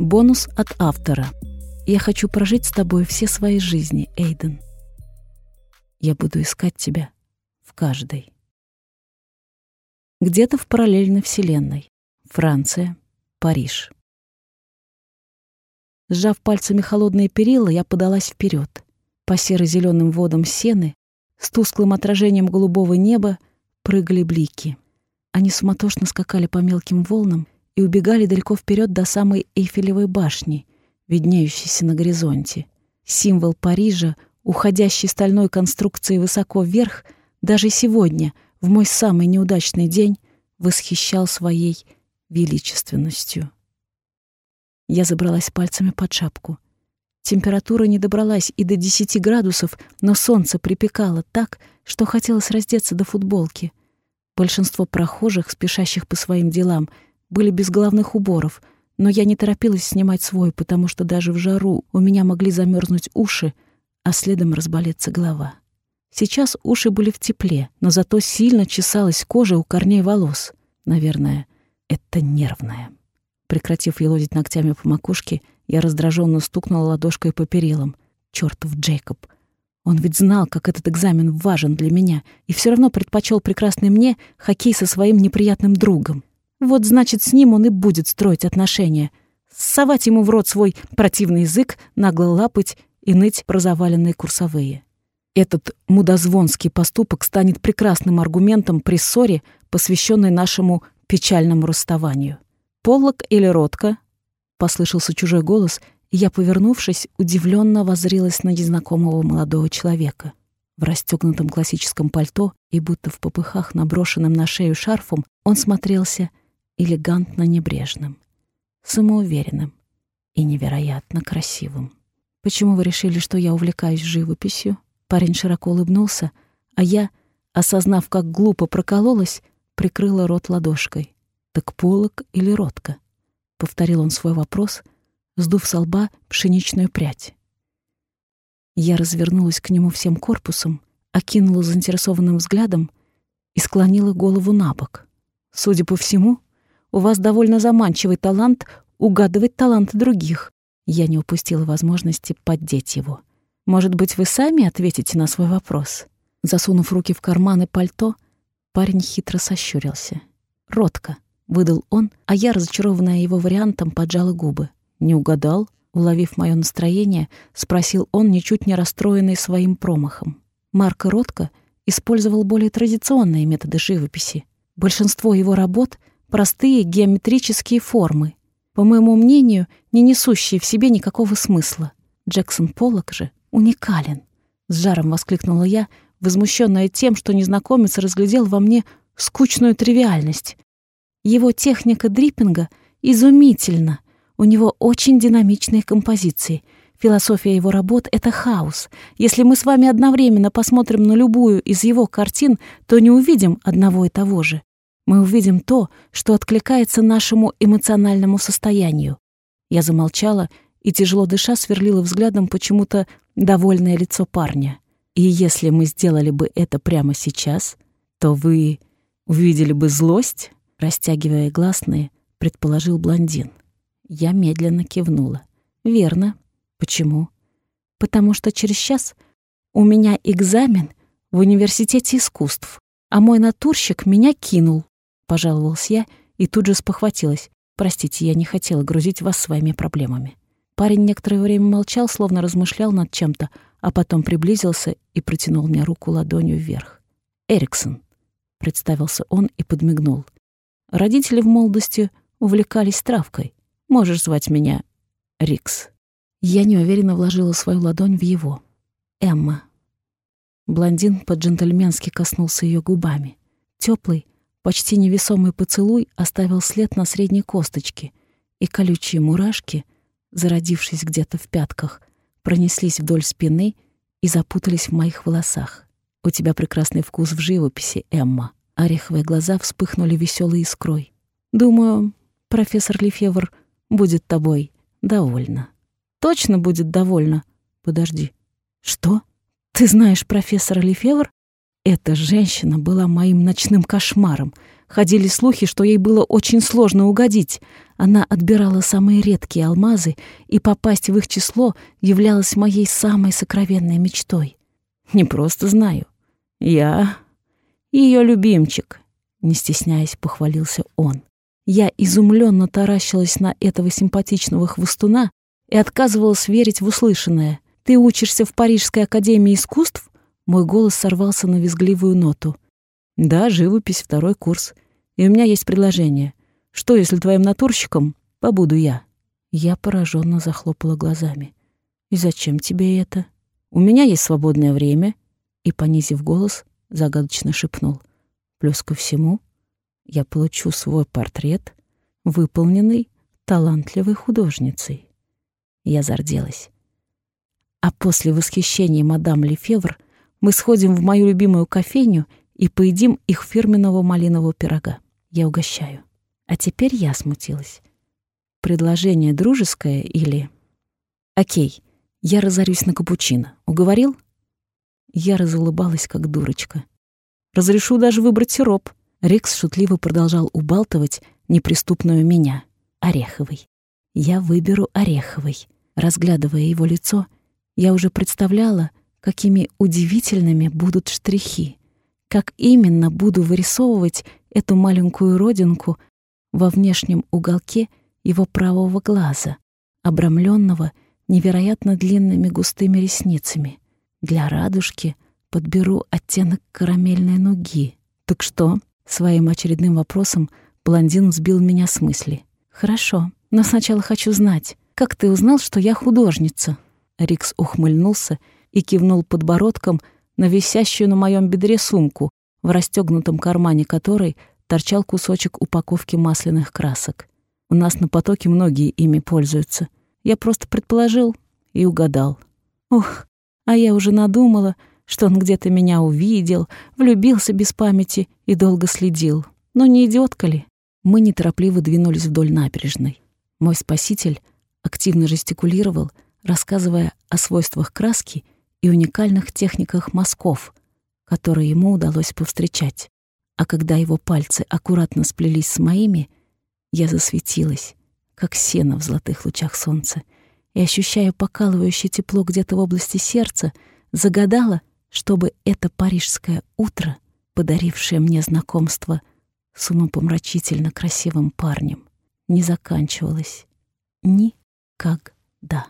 Бонус от автора. Я хочу прожить с тобой все свои жизни, Эйден. Я буду искать тебя в каждой. Где-то в параллельной вселенной. Франция, Париж. Сжав пальцами холодные перила, я подалась вперед. По серо-зеленым водам сены с тусклым отражением голубого неба прыгали блики. Они суматошно скакали по мелким волнам и убегали далеко вперед до самой Эйфелевой башни, виднеющейся на горизонте. Символ Парижа, уходящий стальной конструкцией высоко вверх, даже сегодня, в мой самый неудачный день, восхищал своей величественностью. Я забралась пальцами под шапку. Температура не добралась и до 10 градусов, но солнце припекало так, что хотелось раздеться до футболки. Большинство прохожих, спешащих по своим делам, были без головных уборов, но я не торопилась снимать свой, потому что даже в жару у меня могли замерзнуть уши, а следом разболеться голова. Сейчас уши были в тепле, но зато сильно чесалась кожа у корней волос. Наверное, это нервное. Прекратив елозить ногтями по макушке, я раздраженно стукнула ладошкой по перилам. Чёртов Джейкоб! Он ведь знал, как этот экзамен важен для меня, и все равно предпочел прекрасный мне хоккей со своим неприятным другом. Вот значит, с ним он и будет строить отношения. Совать ему в рот свой противный язык, нагло лапать и ныть про заваленные курсовые. Этот мудозвонский поступок станет прекрасным аргументом при ссоре, посвященной нашему печальному расставанию. «Поллок или Ротко?» — послышался чужой голос, и я, повернувшись, удивленно воззрилась на незнакомого молодого человека. В расстегнутом классическом пальто и будто в попыхах, наброшенным на шею шарфом, он смотрелся элегантно небрежным, самоуверенным и невероятно красивым. «Почему вы решили, что я увлекаюсь живописью?» Парень широко улыбнулся, а я, осознав, как глупо прокололась, прикрыла рот ладошкой. «Так полок или ротка?» — повторил он свой вопрос, сдув со лба пшеничную прядь. Я развернулась к нему всем корпусом, окинула заинтересованным взглядом и склонила голову на бок. Судя по всему, у вас довольно заманчивый талант угадывать таланты других. Я не упустила возможности поддеть его. Может быть, вы сами ответите на свой вопрос? Засунув руки в карманы пальто, парень хитро сощурился. «Ротко», — выдал он, а я, разочарованная его вариантом, поджала губы. «Не угадал?» Уловив мое настроение, спросил он, ничуть не расстроенный своим промахом. Марк Ротко использовал более традиционные методы живописи. Большинство его работ простые геометрические формы, по моему мнению, не несущие в себе никакого смысла. Джексон Поллок же уникален. С жаром воскликнула я, возмущенная тем, что незнакомец разглядел во мне скучную тривиальность. Его техника дриппинга изумительна. У него очень динамичные композиции. Философия его работ — это хаос. Если мы с вами одновременно посмотрим на любую из его картин, то не увидим одного и того же мы увидим то, что откликается нашему эмоциональному состоянию. Я замолчала и, тяжело дыша, сверлила взглядом почему-то довольное лицо парня. И если мы сделали бы это прямо сейчас, то вы увидели бы злость, растягивая гласные, предположил блондин. Я медленно кивнула. Верно. Почему? Потому что через час у меня экзамен в университете искусств, а мой натурщик меня кинул пожаловалась я и тут же спохватилась. «Простите, я не хотела грузить вас своими проблемами». Парень некоторое время молчал, словно размышлял над чем-то, а потом приблизился и протянул мне руку ладонью вверх. «Эриксон», — представился он и подмигнул. «Родители в молодости увлекались травкой. Можешь звать меня Рикс». Я неуверенно вложила свою ладонь в его. «Эмма». Блондин по-джентльменски коснулся ее губами. Теплый, Почти невесомый поцелуй оставил след на средней косточке, и колючие мурашки, зародившись где-то в пятках, пронеслись вдоль спины и запутались в моих волосах. «У тебя прекрасный вкус в живописи, Эмма». Ореховые глаза вспыхнули веселой искрой. «Думаю, профессор Лефевр будет тобой довольна». «Точно будет довольна?» «Подожди». «Что? Ты знаешь профессора Лефевр?» Эта женщина была моим ночным кошмаром. Ходили слухи, что ей было очень сложно угодить. Она отбирала самые редкие алмазы, и попасть в их число являлось моей самой сокровенной мечтой. Не просто знаю. Я ее любимчик, не стесняясь, похвалился он. Я изумленно таращилась на этого симпатичного хвостуна и отказывалась верить в услышанное. «Ты учишься в Парижской академии искусств?» Мой голос сорвался на визгливую ноту. «Да, живопись, второй курс. И у меня есть предложение. Что, если твоим натурщиком побуду я?» Я пораженно захлопала глазами. «И зачем тебе это? У меня есть свободное время». И, понизив голос, загадочно шепнул. «Плюс ко всему, я получу свой портрет, выполненный талантливой художницей». Я зарделась. А после восхищения мадам Лефевр мы сходим в мою любимую кофейню и поедим их фирменного малинового пирога. Я угощаю. А теперь я смутилась. Предложение дружеское или... Окей, я разорюсь на капучино. Уговорил? Я разулыбалась, как дурочка. Разрешу даже выбрать сироп. Рекс шутливо продолжал убалтывать неприступную меня, ореховый. Я выберу ореховый. Разглядывая его лицо, я уже представляла, какими удивительными будут штрихи, как именно буду вырисовывать эту маленькую родинку во внешнем уголке его правого глаза, обрамленного невероятно длинными густыми ресницами. Для радужки подберу оттенок карамельной нуги. Так что? Своим очередным вопросом блондин сбил меня с мысли. Хорошо, но сначала хочу знать, как ты узнал, что я художница? Рикс ухмыльнулся и кивнул подбородком на висящую на моем бедре сумку, в расстегнутом кармане которой торчал кусочек упаковки масляных красок. У нас на потоке многие ими пользуются. Я просто предположил и угадал. Ух, а я уже надумала, что он где-то меня увидел, влюбился без памяти и долго следил. Но не идиотка ли? Мы неторопливо двинулись вдоль набережной. Мой спаситель активно жестикулировал, рассказывая о свойствах краски и уникальных техниках мазков, которые ему удалось повстречать. А когда его пальцы аккуратно сплелись с моими, я засветилась, как сено в золотых лучах солнца, и, ощущая покалывающее тепло где-то в области сердца, загадала, чтобы это парижское утро, подарившее мне знакомство с умопомрачительно красивым парнем, не заканчивалось никогда.